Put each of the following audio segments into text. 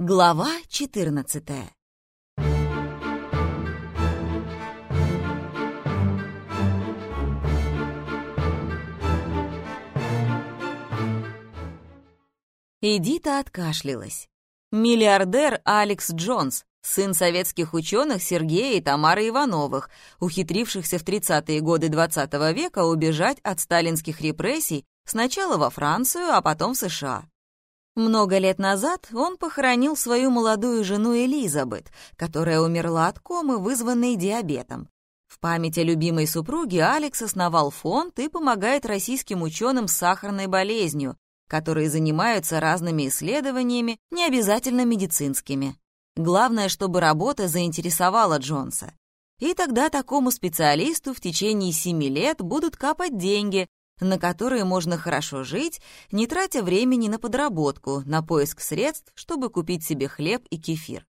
Глава 14 Эдита откашлялась. Миллиардер Алекс Джонс, сын советских ученых Сергея и Тамары Ивановых, ухитрившихся в 30-е годы XX -го века убежать от сталинских репрессий сначала во Францию, а потом в США. Много лет назад он похоронил свою молодую жену Элизабет, которая умерла от комы, вызванной диабетом. В память о любимой супруге Алекс основал фонд и помогает российским ученым с сахарной болезнью, которые занимаются разными исследованиями, не обязательно медицинскими. Главное, чтобы работа заинтересовала Джонса. И тогда такому специалисту в течение семи лет будут капать деньги, на которые можно хорошо жить, не тратя времени на подработку, на поиск средств, чтобы купить себе хлеб и кефир.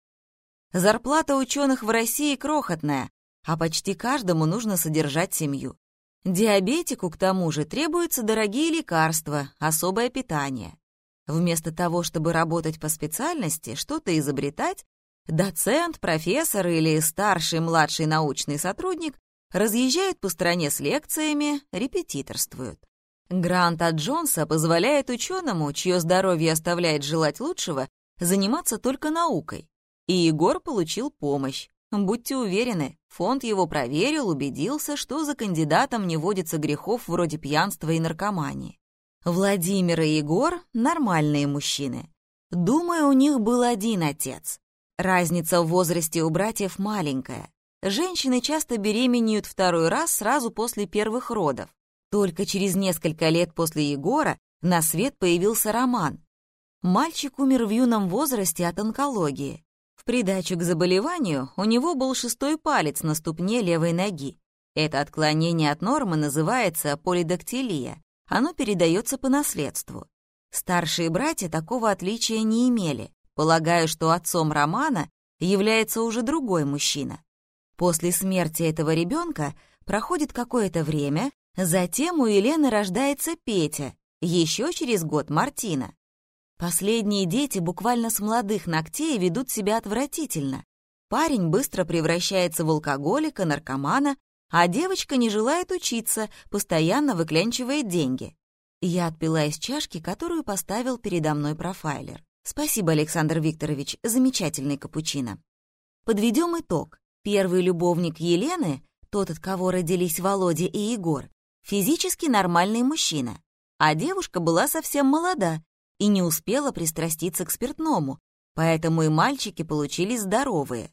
Зарплата ученых в России крохотная, а почти каждому нужно содержать семью. Диабетику, к тому же, требуются дорогие лекарства, особое питание. Вместо того, чтобы работать по специальности, что-то изобретать, доцент, профессор или старший младший научный сотрудник разъезжают по стране с лекциями, репетиторствуют. Грант от Джонса позволяет ученому, чье здоровье оставляет желать лучшего, заниматься только наукой. И Егор получил помощь. Будьте уверены, фонд его проверил, убедился, что за кандидатом не водится грехов вроде пьянства и наркомании. Владимир и Егор — нормальные мужчины. Думаю, у них был один отец. Разница в возрасте у братьев маленькая. Женщины часто беременеют второй раз сразу после первых родов. Только через несколько лет после Егора на свет появился Роман. Мальчик умер в юном возрасте от онкологии. В придачу к заболеванию у него был шестой палец на ступне левой ноги. Это отклонение от нормы называется полидактилия. Оно передается по наследству. Старшие братья такого отличия не имели. Полагаю, что отцом Романа является уже другой мужчина. После смерти этого ребенка проходит какое-то время, затем у Елены рождается Петя, еще через год Мартина. Последние дети буквально с молодых ногтей ведут себя отвратительно. Парень быстро превращается в алкоголика, наркомана, а девочка не желает учиться, постоянно выклянчивает деньги. Я отпила из чашки, которую поставил передо мной профайлер. Спасибо, Александр Викторович, замечательный капучино. Подведем итог. Первый любовник Елены, тот, от кого родились Володя и Егор, физически нормальный мужчина, а девушка была совсем молода и не успела пристраститься к спиртному, поэтому и мальчики получились здоровые.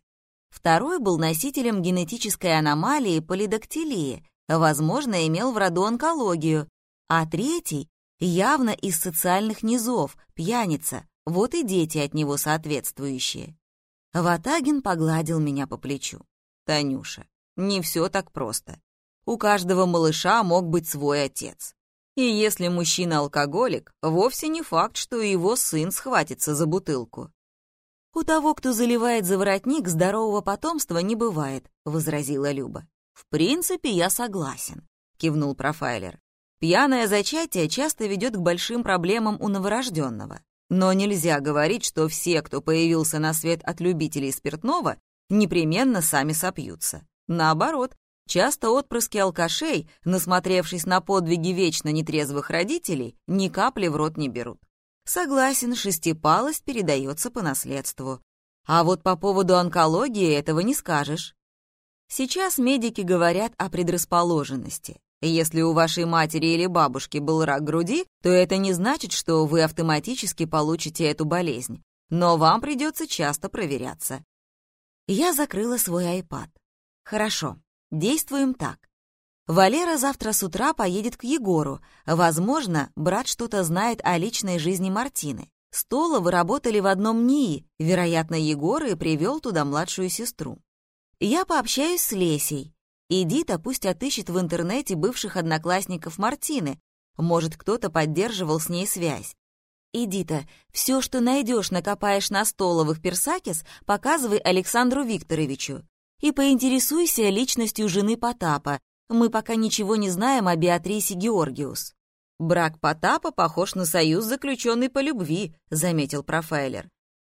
Второй был носителем генетической аномалии полидактилии, возможно, имел в роду онкологию, а третий явно из социальных низов, пьяница, вот и дети от него соответствующие. Ватагин погладил меня по плечу. «Танюша, не все так просто. У каждого малыша мог быть свой отец. И если мужчина алкоголик, вовсе не факт, что его сын схватится за бутылку. «У того, кто заливает за воротник, здорового потомства не бывает», — возразила Люба. «В принципе, я согласен», — кивнул профайлер. «Пьяное зачатие часто ведет к большим проблемам у новорожденного. Но нельзя говорить, что все, кто появился на свет от любителей спиртного, непременно сами сопьются. Наоборот, часто отпрыски алкашей, насмотревшись на подвиги вечно нетрезвых родителей, ни капли в рот не берут. Согласен, шестипалость передается по наследству. А вот по поводу онкологии этого не скажешь. Сейчас медики говорят о предрасположенности. Если у вашей матери или бабушки был рак груди, то это не значит, что вы автоматически получите эту болезнь, но вам придется часто проверяться. Я закрыла свой iPad. Хорошо, действуем так. Валера завтра с утра поедет к Егору. Возможно, брат что-то знает о личной жизни Мартины. Столовы работали в одном НИИ, вероятно, Егор и привел туда младшую сестру. Я пообщаюсь с Лесей, Эдита пусть отыщет в интернете бывших одноклассников Мартины. Может, кто-то поддерживал с ней связь. Эдита, все, что найдешь, накопаешь на столовых персакис, показывай Александру Викторовичу. И поинтересуйся личностью жены Потапа. Мы пока ничего не знаем о Беатрисе Георгиус. «Брак Потапа похож на союз, заключенный по любви», — заметил профайлер.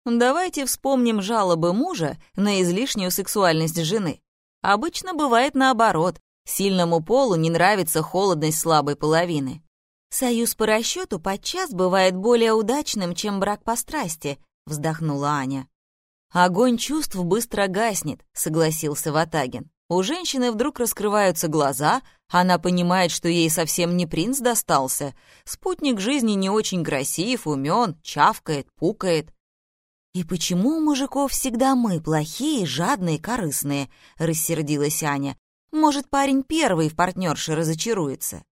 Давайте вспомним жалобы мужа на излишнюю сексуальность жены. Обычно бывает наоборот. Сильному полу не нравится холодность слабой половины. «Союз по расчету подчас бывает более удачным, чем брак по страсти», — вздохнула Аня. «Огонь чувств быстро гаснет», — согласился Ватагин. У женщины вдруг раскрываются глаза, она понимает, что ей совсем не принц достался. Спутник жизни не очень красив, умен, чавкает, пукает. «И почему у мужиков всегда мы плохие, жадные, корыстные?» — рассердилась Аня. «Может, парень первый в партнерше разочаруется?»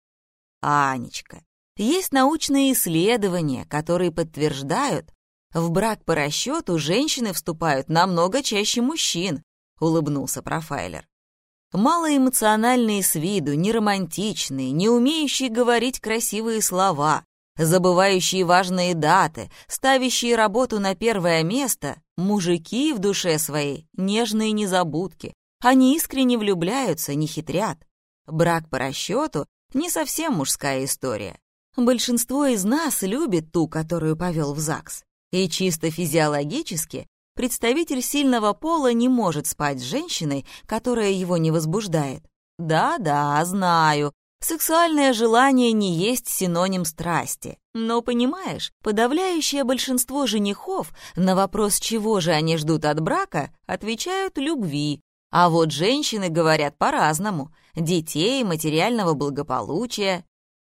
«Анечка, есть научные исследования, которые подтверждают, в брак по расчету женщины вступают намного чаще мужчин», — улыбнулся профайлер малоэмоциональные с виду, неромантичные, не умеющие говорить красивые слова, забывающие важные даты, ставящие работу на первое место, мужики в душе своей, нежные незабудки. Они искренне влюбляются, не хитрят. Брак по расчету — не совсем мужская история. Большинство из нас любит ту, которую повел в ЗАГС. И чисто физиологически представитель сильного пола не может спать с женщиной, которая его не возбуждает. Да-да, знаю, сексуальное желание не есть синоним страсти. Но, понимаешь, подавляющее большинство женихов на вопрос, чего же они ждут от брака, отвечают «любви». А вот женщины говорят по-разному — детей, материального благополучия.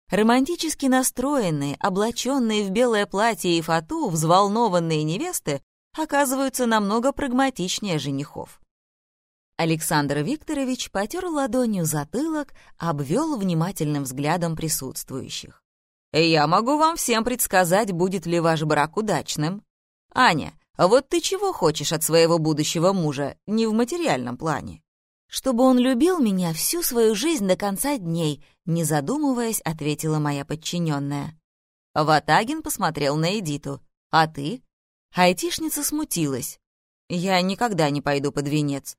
Романтически настроенные, облаченные в белое платье и фату, взволнованные невесты оказываются намного прагматичнее женихов. Александр Викторович потер ладонью затылок, обвел внимательным взглядом присутствующих. «Я могу вам всем предсказать, будет ли ваш брак удачным. Аня, вот ты чего хочешь от своего будущего мужа, не в материальном плане?» «Чтобы он любил меня всю свою жизнь до конца дней», не задумываясь, ответила моя подчиненная. Ватагин посмотрел на Эдиту. «А ты?» Айтишница смутилась. «Я никогда не пойду под венец».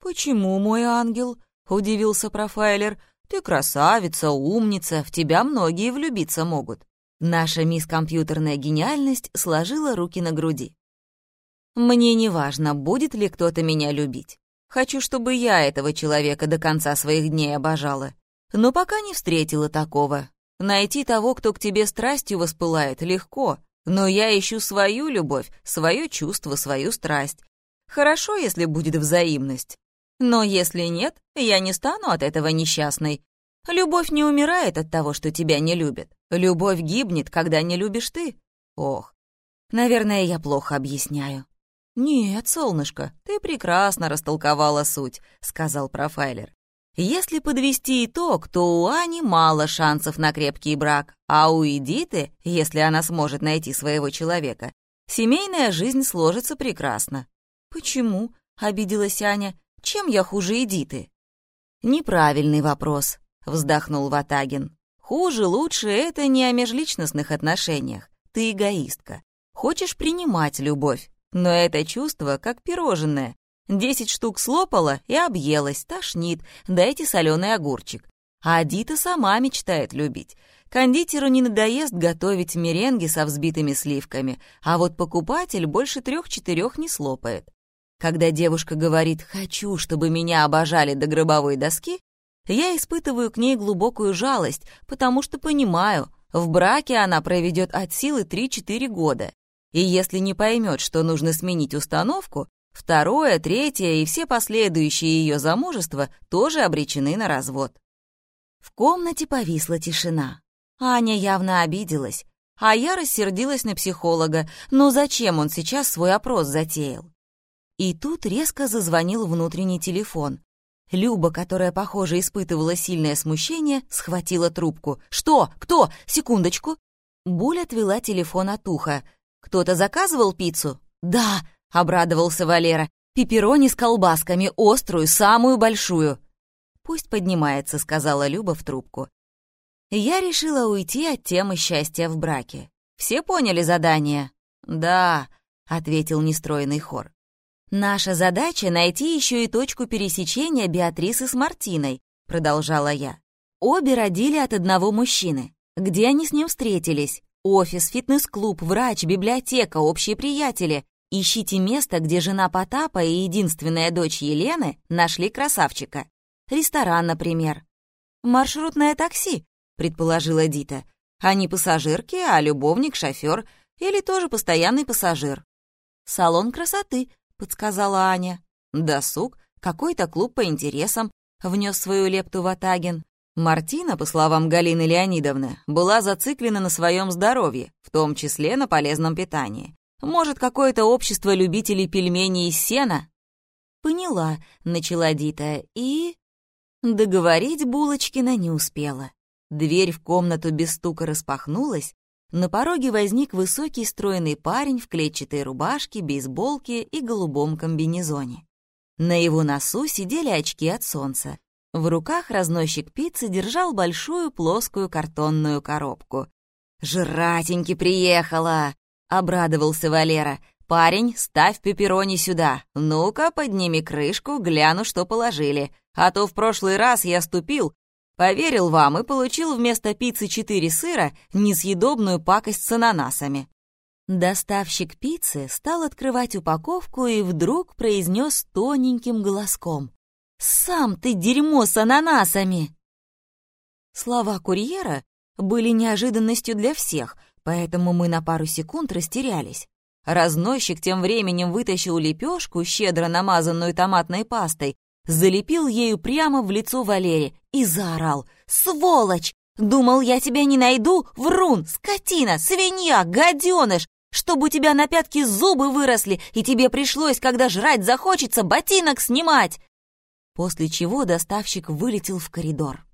«Почему, мой ангел?» — удивился профайлер. «Ты красавица, умница, в тебя многие влюбиться могут». Наша мисс компьютерная гениальность сложила руки на груди. «Мне не важно, будет ли кто-то меня любить. Хочу, чтобы я этого человека до конца своих дней обожала. Но пока не встретила такого. Найти того, кто к тебе страстью воспылает, легко. Но я ищу свою любовь, свое чувство, свою страсть. Хорошо, если будет взаимность. Но если нет, я не стану от этого несчастной. Любовь не умирает от того, что тебя не любят. Любовь гибнет, когда не любишь ты. Ох, наверное, я плохо объясняю. «Нет, солнышко, ты прекрасно растолковала суть», — сказал профайлер. Если подвести итог, то у Ани мало шансов на крепкий брак, а у Эдиты, если она сможет найти своего человека, семейная жизнь сложится прекрасно. «Почему?» — обиделась Аня. «Чем я хуже Эдиты?» «Неправильный вопрос», — вздохнул Ватагин. «Хуже, лучше — это не о межличностных отношениях. Ты эгоистка. Хочешь принимать любовь, но это чувство как пирожное. Десять штук слопала и объелась, тошнит, дайте соленый огурчик. А Дита сама мечтает любить. Кондитеру не надоест готовить меренги со взбитыми сливками, а вот покупатель больше трех-четырех не слопает. Когда девушка говорит «хочу, чтобы меня обожали до гробовой доски», я испытываю к ней глубокую жалость, потому что понимаю, в браке она проведет от силы 3-4 года. И если не поймет, что нужно сменить установку, Второе, третье и все последующие ее замужества тоже обречены на развод. В комнате повисла тишина. Аня явно обиделась, а я рассердилась на психолога. Но зачем он сейчас свой опрос затеял? И тут резко зазвонил внутренний телефон. Люба, которая, похоже, испытывала сильное смущение, схватила трубку. «Что? Кто? Секундочку!» Буль отвела телефон от уха. «Кто-то заказывал пиццу?» «Да!» — обрадовался Валера. «Пепперони с колбасками, острую, самую большую». «Пусть поднимается», — сказала Люба в трубку. Я решила уйти от темы счастья в браке. Все поняли задание? «Да», — ответил нестроенный хор. «Наша задача — найти еще и точку пересечения Беатрисы с Мартиной», — продолжала я. Обе родили от одного мужчины. Где они с ним встретились? Офис, фитнес-клуб, врач, библиотека, общие приятели. Ищите место, где жена Потапа и единственная дочь Елены нашли красавчика. Ресторан, например. «Маршрутное такси», — предположила Дита. «А не пассажирки, а любовник, шофер или тоже постоянный пассажир». «Салон красоты», — подсказала Аня. «Досуг, какой-то клуб по интересам», — внес свою лепту Ватагин. Мартина, по словам Галины Леонидовны, была зациклена на своем здоровье, в том числе на полезном питании. Может, какое-то общество любителей пельменей из сена? «Поняла», — начала Дита, и... Договорить Булочкина не успела. Дверь в комнату без стука распахнулась, на пороге возник высокий стройный парень в клетчатой рубашке, бейсболке и голубом комбинезоне. На его носу сидели очки от солнца. В руках разносчик пиццы держал большую плоскую картонную коробку. «Жратеньки приехала!» — обрадовался Валера. «Парень, ставь пепперони сюда. Ну-ка, подними крышку, гляну, что положили. А то в прошлый раз я ступил, поверил вам и получил вместо пиццы четыре сыра несъедобную пакость с ананасами». Доставщик пиццы стал открывать упаковку и вдруг произнес тоненьким голоском. «Сам ты дерьмо с ананасами!» Слова курьера были неожиданностью для всех, поэтому мы на пару секунд растерялись. Разносчик тем временем вытащил лепешку, щедро намазанную томатной пастой, залепил ею прямо в лицо Валере и заорал «Сволочь! Думал, я тебя не найду? Врун! Скотина! Свинья! Гаденыш! Чтобы у тебя на пятки зубы выросли, и тебе пришлось, когда жрать захочется, ботинок снимать!» после чего доставщик вылетел в коридор.